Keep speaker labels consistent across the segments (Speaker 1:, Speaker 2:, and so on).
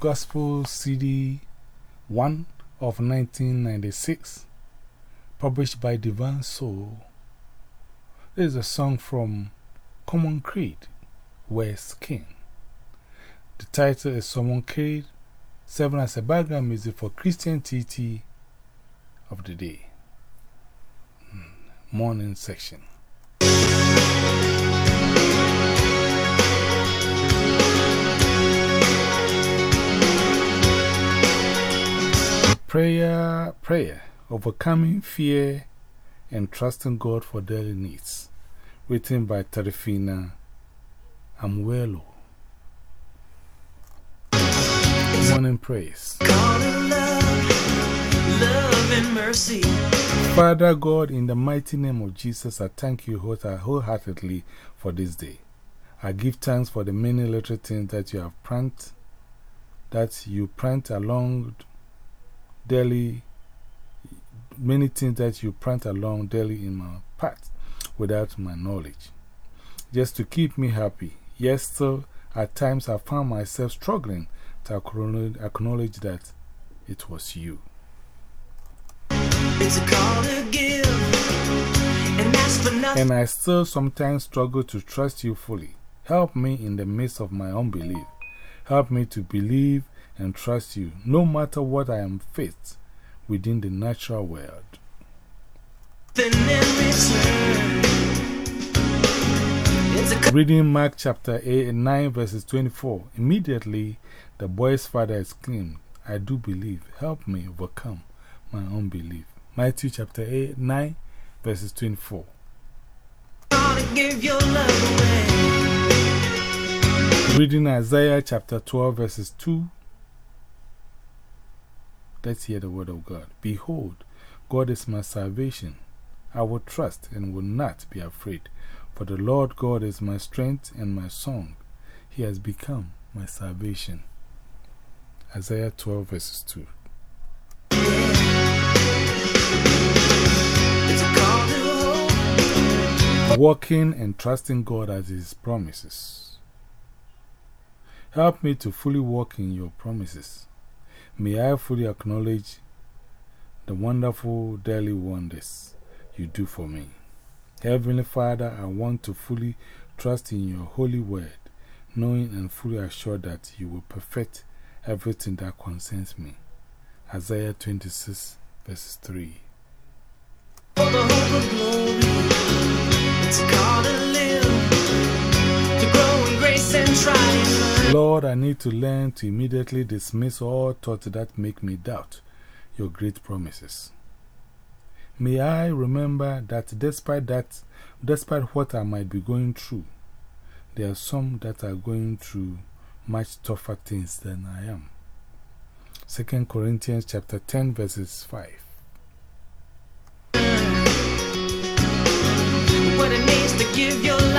Speaker 1: Gospel CD 1 of 1996, published by Divine Soul. This is a song from Common Creed, Wes King. The title is Common Creed, serving as a background music for Christian TT of the day. Hmm, morning section. Prayer, prayer, overcoming fear and trusting God for daily needs. Written by Tarifina Amuelo. Morning praise. Father God, in the mighty name of Jesus, I thank you wholeheartedly for this day. I give thanks for the many little things that you have planted, that you plant along daily, many things that you plant along daily in my path without my knowledge. Just to keep me happy. Yes, still, at times I found myself struggling to acknowledge that it was you. It's a call to give, and, and I still sometimes struggle to trust you fully. Help me in the midst of my unbelief. Help me to believe and trust you, no matter what I am faced within the natural world. Reading Mark chapter 8, 9, verses 24. Immediately the boy's father exclaimed, I do believe. Help me overcome my unbelief. Matthew chapter 8, 9, verses 24. Reading Isaiah chapter 12, verses 2 Let's hear the word of God. Behold, God is my salvation. I will trust and will not be afraid, for the Lord God is my strength and my song. He has become my salvation. Isaiah 12, verses 2. Walking and trusting God as His promises. Help me to fully walk in your promises. May I fully acknowledge the wonderful daily wonders you do for me. Heavenly Father, I want to fully trust in your holy word, knowing and fully assured that you will perfect everything that concerns me. Isaiah 26, verses 3. Lord, I need to learn to immediately dismiss all thoughts that make me doubt your great promises. May I remember that despite that, despite what I might be going through, there are some that are going through much tougher things than I am. 2 Corinthians chapter 10 verses 5. What it means to give your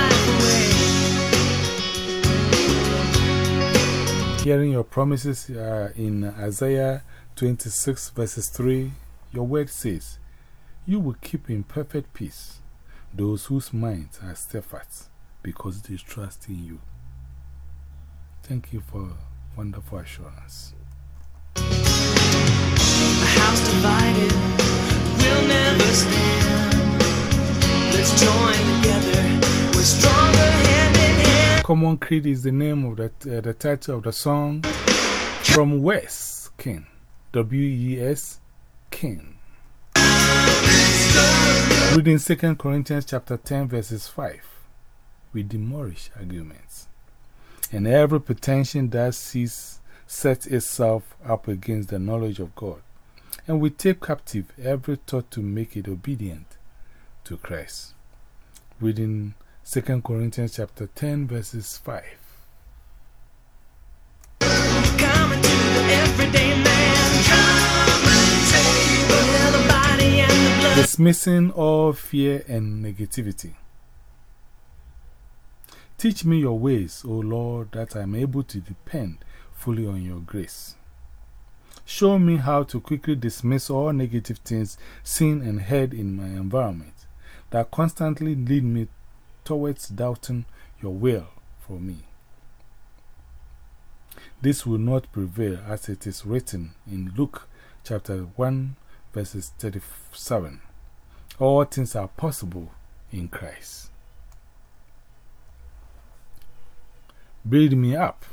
Speaker 1: hearing your promises uh, in Isaiah 26, verses 3, your word says, You will keep in perfect peace those whose minds are steadfast because they trust in you. Thank you for wonderful assurance. A house divided will never stand. Let's join together. We're. Common Creed is the name of the,、uh, the title of the song from Wes King. W E S King. Reading 2 Corinthians chapter 10, verses 5. We demolish arguments and every pretension that sees, sets itself up against the knowledge of God. And we take captive every thought to make it obedient to Christ. Reading 2 Corinthians chapter 10, verses 5. Dismissing all fear and negativity. Teach me your ways, O Lord, that I am able to depend fully on your grace. Show me how to quickly dismiss all negative things seen and heard in my environment that constantly lead me towards doubting your will for me. this will not prevail as it is written in Luke chapter 1, verses 37. All things are possible in Christ. Build me up,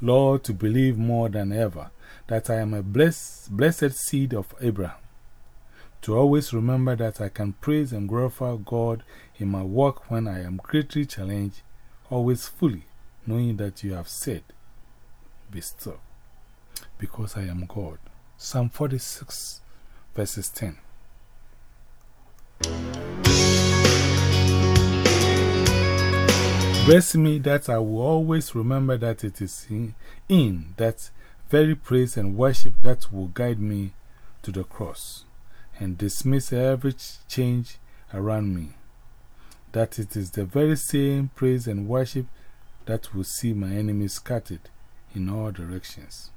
Speaker 1: Lord, to believe more than ever that I am a blessed, blessed seed of Abraham. To always remember that I can praise and glorify God in my work when I am greatly challenged, always fully knowing that you have said, Be still, because I am God. Psalm 46, verses 10. Bless me that I will always remember that it is in, in that very praise and worship that will guide me to the cross and dismiss every change around me. That it is the very same praise and worship that will see my enemies scattered in all directions.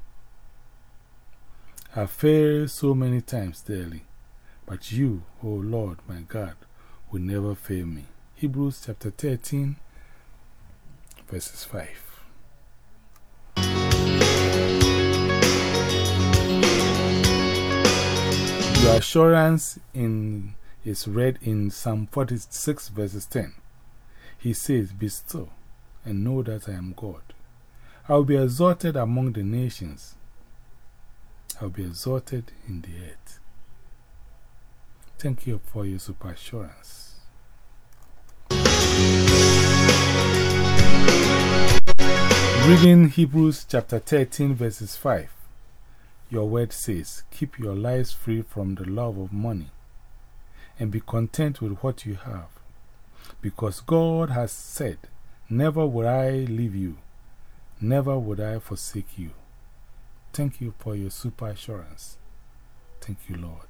Speaker 1: I fail so many times daily, but you, O Lord my God, will never fail me. Hebrews chapter 13, verses 5. Your assurance in, is read in Psalm 46, verses 10. He says, Be still and know that I am God. I will be exalted among the nations, I will be exalted in the earth. Thank you for your super assurance. Reading Hebrews chapter 13, verses 5. Your word says, Keep your lives free from the love of money and be content with what you have. Because God has said, Never will I leave you, never would I forsake you. Thank you for your super assurance. Thank you, Lord.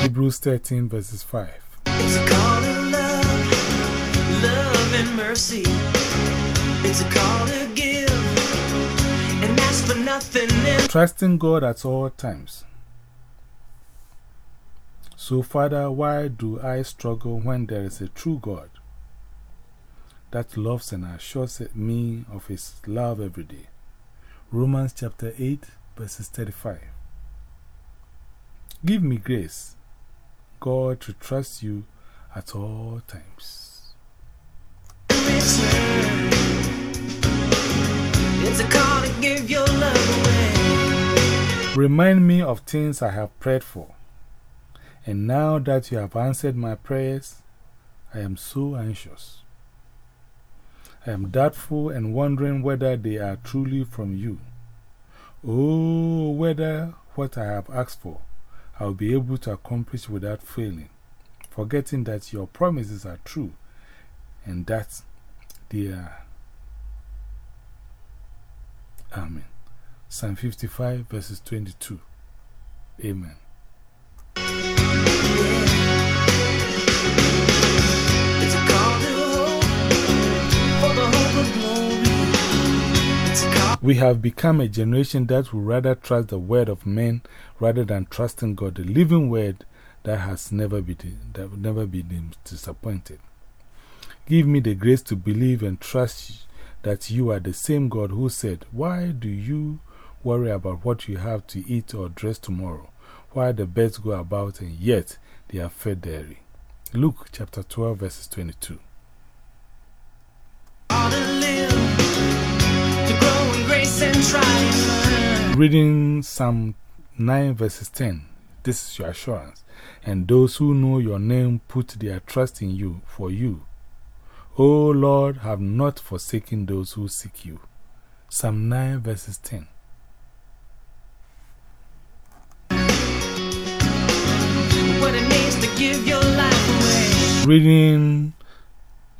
Speaker 1: Hebrews 13, verses 5.
Speaker 2: And mercy. It's a call to give, and ask for nothing.
Speaker 1: Trusting God at all times. So, Father, why do I struggle when there is a true God that loves and assures me of His love every day? Romans chapter 8, verses 35. Give me grace God to trust you at all times. Remind me of things I have prayed for. And now that you have answered my prayers, I am so anxious. I am doubtful and wondering whether they are truly from you. Oh, whether what I have asked for I'll be able to accomplish without failing, forgetting that your promises are true and that are. Amen. Psalm 55, verses 22. Amen. We have become a generation that would rather trust the word of men rather than trusting God, the living word that has never been, that never been disappointed. Give me the grace to believe and trust that you are the same God who said, Why do you worry about what you have to eat or dress tomorrow? Why the birds go about and yet they are fed daily? Luke chapter 12, verses 22. Reading Psalm 9 verses 10. This is your assurance. And those who know your name put their trust in you for you. O Lord, have not forsaken those who seek you. Psalm 9 verses 10. Reading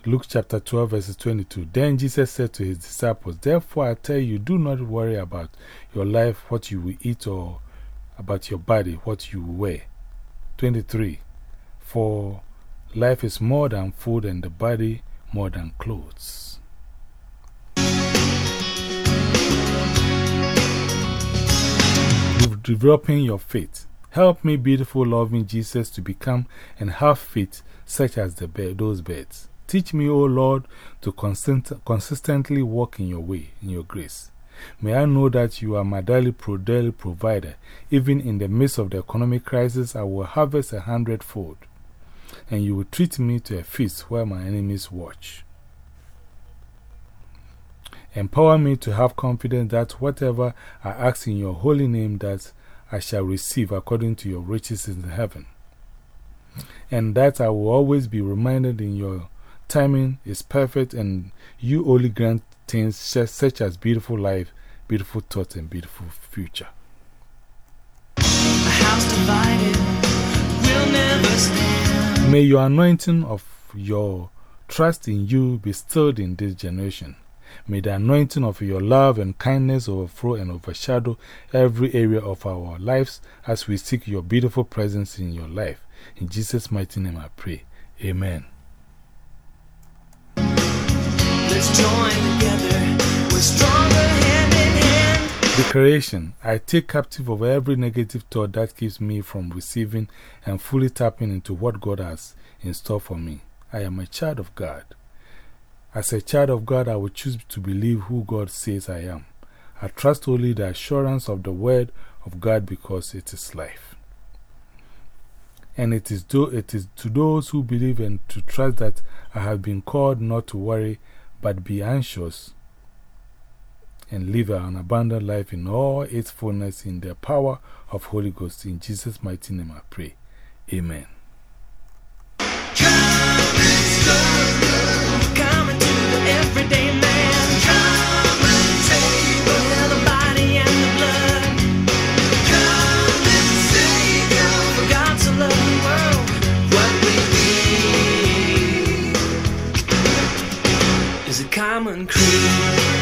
Speaker 1: Luke chapter 12, verses 22. Then Jesus said to his disciples, Therefore I tell you, do not worry about your life, what you will eat, or about your body, what you will wear. 23. For life is more than food, and the body more than clothes. Developing your faith. Help me, beautiful, loving Jesus, to become and have faith such as the those birds. Teach me, O Lord, to consist consistently walk in your way, in your grace. May I know that you are my daily, pro daily provider. Even in the midst of the economic crisis, I will harvest a hundredfold, and you will treat me to a feast where my enemies watch. Empower me to have confidence that whatever I ask in your holy name, that I shall receive according to your riches in heaven. And that I will always be reminded in your timing is perfect and you only grant things such as beautiful life, beautiful thoughts, and beautiful future. May your anointing of your trust in you be stilled in this generation. May the anointing of your love and kindness overflow and overshadow every area of our lives as we seek your beautiful presence in your life. In Jesus' mighty name I pray. Amen. Let's join together. We're stronger. Declaration I take captive of every negative thought that keeps me from receiving and fully tapping into what God has in store for me. I am a child of God. As a child of God, I will choose to believe who God says I am. I trust only the assurance of the word of God because it is life. And it is, do, it is to those who believe and to trust that I have been called not to worry, but be anxious and live an abundant life in all its fullness in the power of Holy Ghost. In Jesus' mighty name I pray. Amen.
Speaker 2: common creed.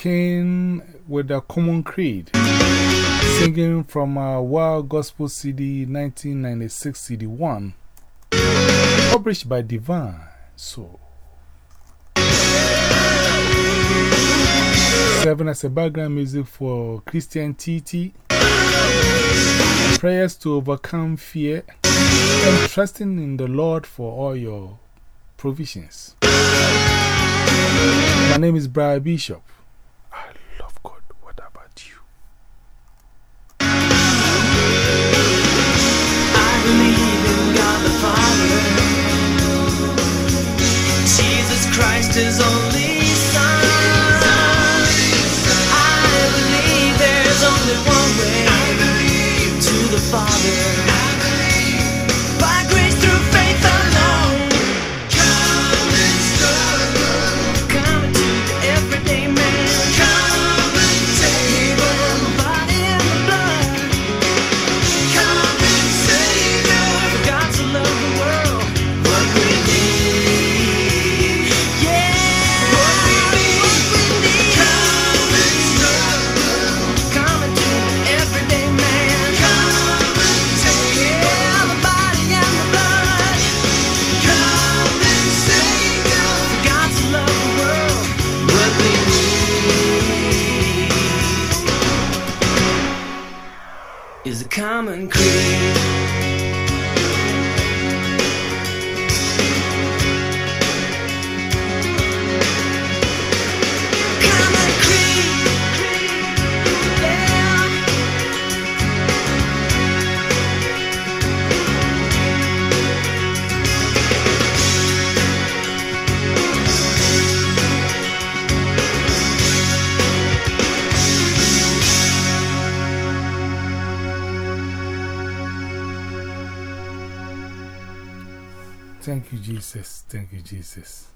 Speaker 1: King with the Common Creed, singing from a Wild Gospel CD 1996 CD 1, published by Divine Soul. Serving as a background music for Christian TT, prayers to overcome fear, and trusting in the Lord for all your provisions. My name is Brian Bishop.
Speaker 2: Believe in God the Father, Jesus Christ, is only
Speaker 1: Jesus. Thank you, Jesus.